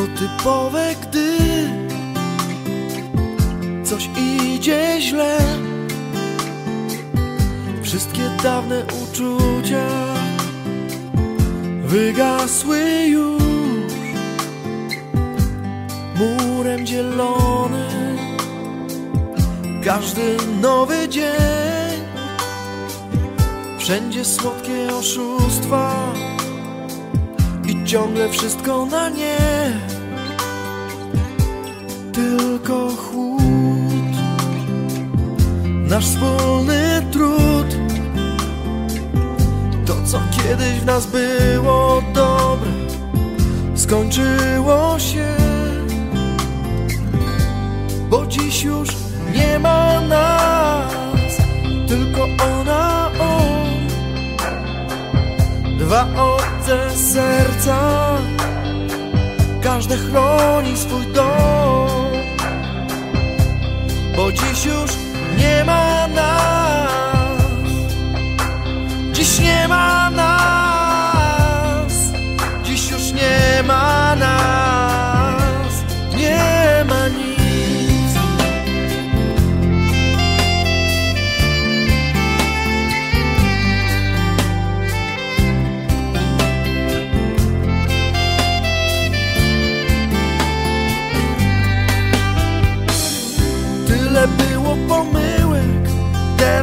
To typowe, gdy coś idzie źle. Wszystkie dawne uczucia wygasły już. Murem zielony każdy nowy dzień. Wszędzie słodkie oszustwa ciągle wszystko na nie. Tylko chłód, nasz wspólny trud. To, co kiedyś w nas było dobre, skończyło się. Bo dziś już nie ma nas, tylko on. Dwa obce serca, każde chroni swój dom. Bo dziś już nie ma nas, dziś nie ma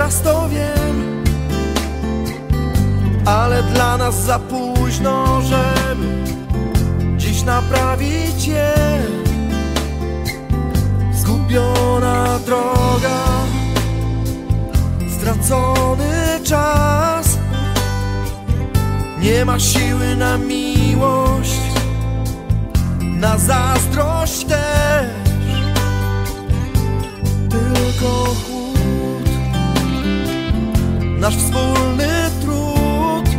teraz to wiem Ale dla nas za późno, żeby dziś naprawić je. Zgubiona droga, stracony czas. Nie ma siły na miłość, na zazdrość też Nasz wspólny trud.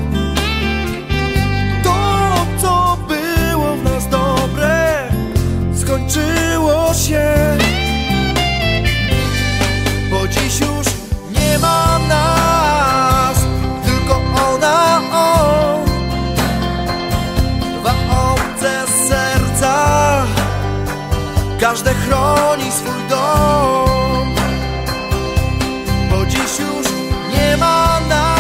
To, co było w nas dobre Skończyło się. Bo dziś już nie ma nas Tylko ona, on Dwa obce serca Każde chroni swój dom. Bo dziś już nie ma nas